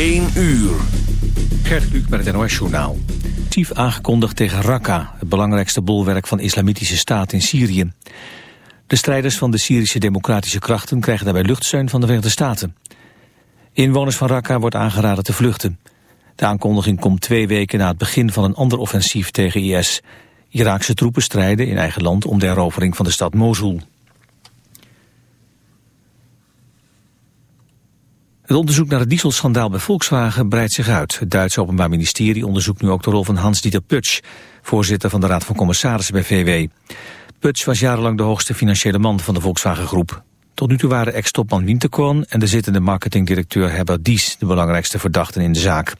1 uur. Gert Luc met het NOS Journaal. Actief aangekondigd tegen Raqqa, het belangrijkste bolwerk van islamitische staat in Syrië. De strijders van de Syrische democratische krachten krijgen daarbij luchtsteun van de Verenigde Staten. Inwoners van Raqqa wordt aangeraden te vluchten. De aankondiging komt twee weken na het begin van een ander offensief tegen IS. Iraakse troepen strijden in eigen land om de herovering van de stad Mosul. Het onderzoek naar het dieselschandaal bij Volkswagen breidt zich uit. Het Duitse Openbaar Ministerie onderzoekt nu ook de rol van Hans-Dieter Putsch, voorzitter van de Raad van Commissarissen bij VW. Putsch was jarenlang de hoogste financiële man van de Volkswagen Groep. Tot nu toe waren ex-topman Winterkorn en de zittende marketingdirecteur Herbert Dies de belangrijkste verdachten in de zaak.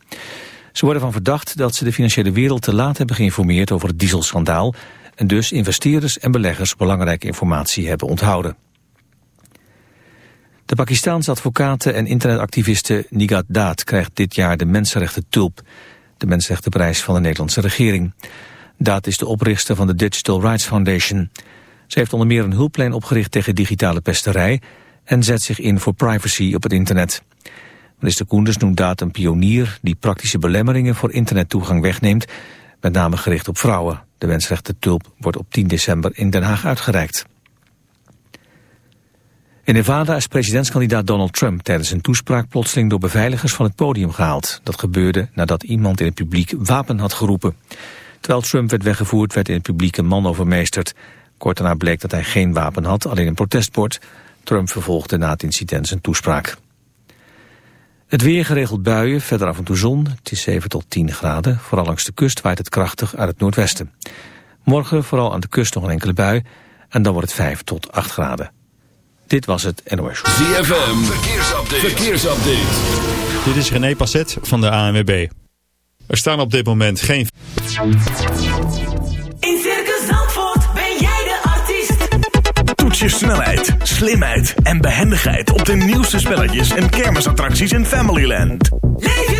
Ze worden van verdacht dat ze de financiële wereld te laat hebben geïnformeerd over het dieselschandaal en dus investeerders en beleggers belangrijke informatie hebben onthouden. De Pakistaanse advocaten en internetactiviste Nigat Daat krijgt dit jaar de Mensenrechten Tulp, de Mensenrechtenprijs van de Nederlandse regering. Daat is de oprichter van de Digital Rights Foundation. Ze heeft onder meer een hulplijn opgericht tegen digitale pesterij en zet zich in voor privacy op het internet. Minister Koenders noemt Daat een pionier die praktische belemmeringen voor internettoegang wegneemt, met name gericht op vrouwen. De Mensenrechten Tulp wordt op 10 december in Den Haag uitgereikt. In Nevada is presidentskandidaat Donald Trump tijdens een toespraak plotseling door beveiligers van het podium gehaald. Dat gebeurde nadat iemand in het publiek wapen had geroepen. Terwijl Trump werd weggevoerd werd in het publiek een man overmeesterd. Kort daarna bleek dat hij geen wapen had, alleen een protestbord. Trump vervolgde na het incident zijn toespraak. Het weer geregeld buien, verder af en toe zon. Het is 7 tot 10 graden. Vooral langs de kust waait het krachtig uit het noordwesten. Morgen vooral aan de kust nog een enkele bui. En dan wordt het 5 tot 8 graden. Dit was het NOS. ZFM, verkeersupdate. verkeersupdate. Dit is René Passet van de ANWB. Er staan op dit moment geen... In Circus Zandvoort ben jij de artiest. Toets je snelheid, slimheid en behendigheid op de nieuwste spelletjes en kermisattracties in Familyland. Leef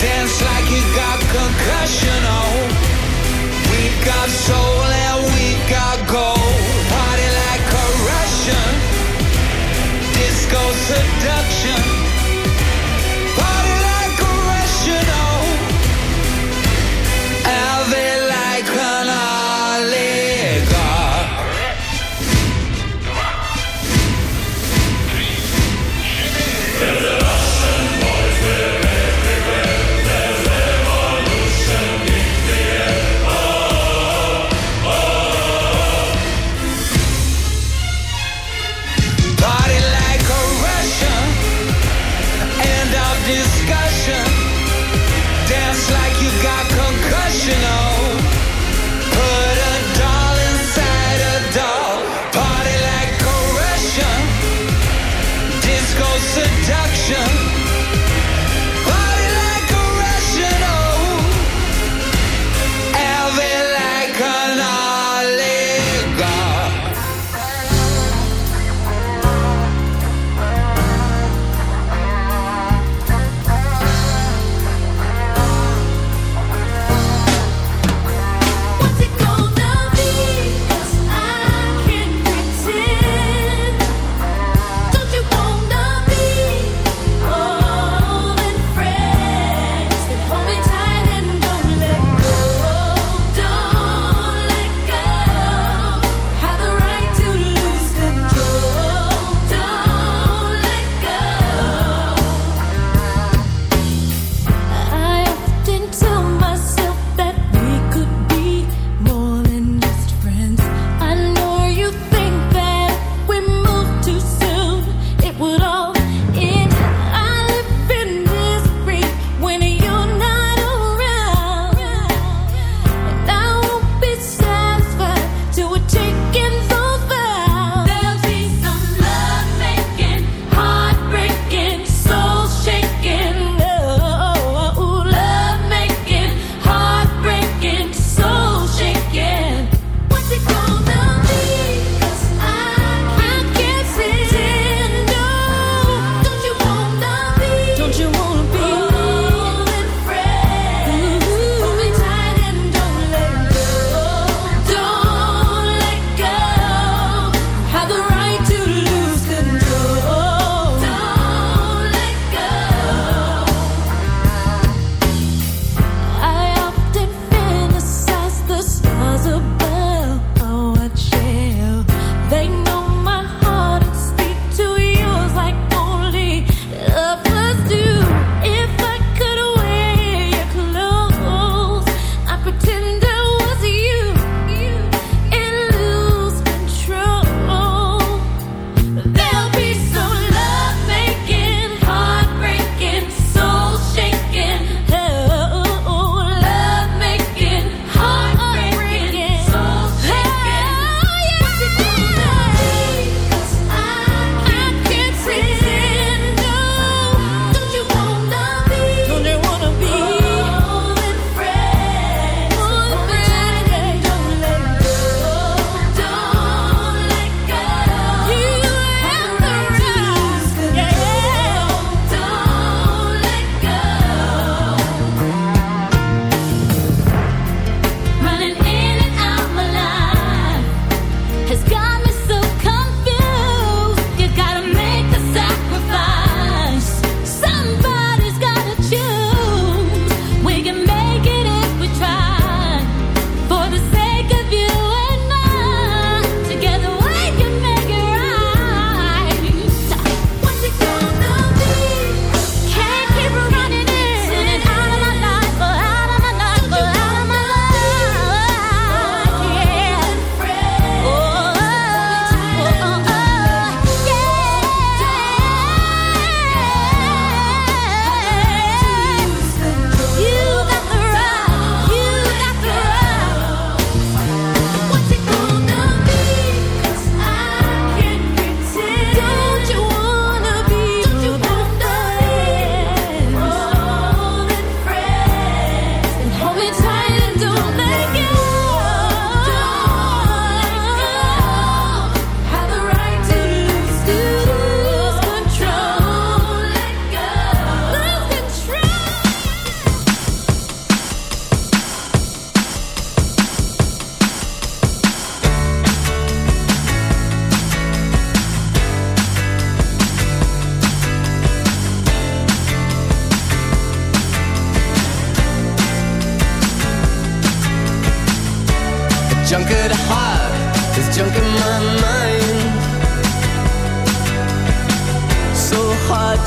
Dance like you got concussion. Oh, we got soul and we got gold. Party like a Russian. Disco seduction. Party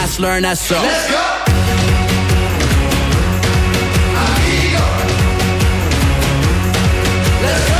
class, learn that so. Let's go! Let's go!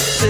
to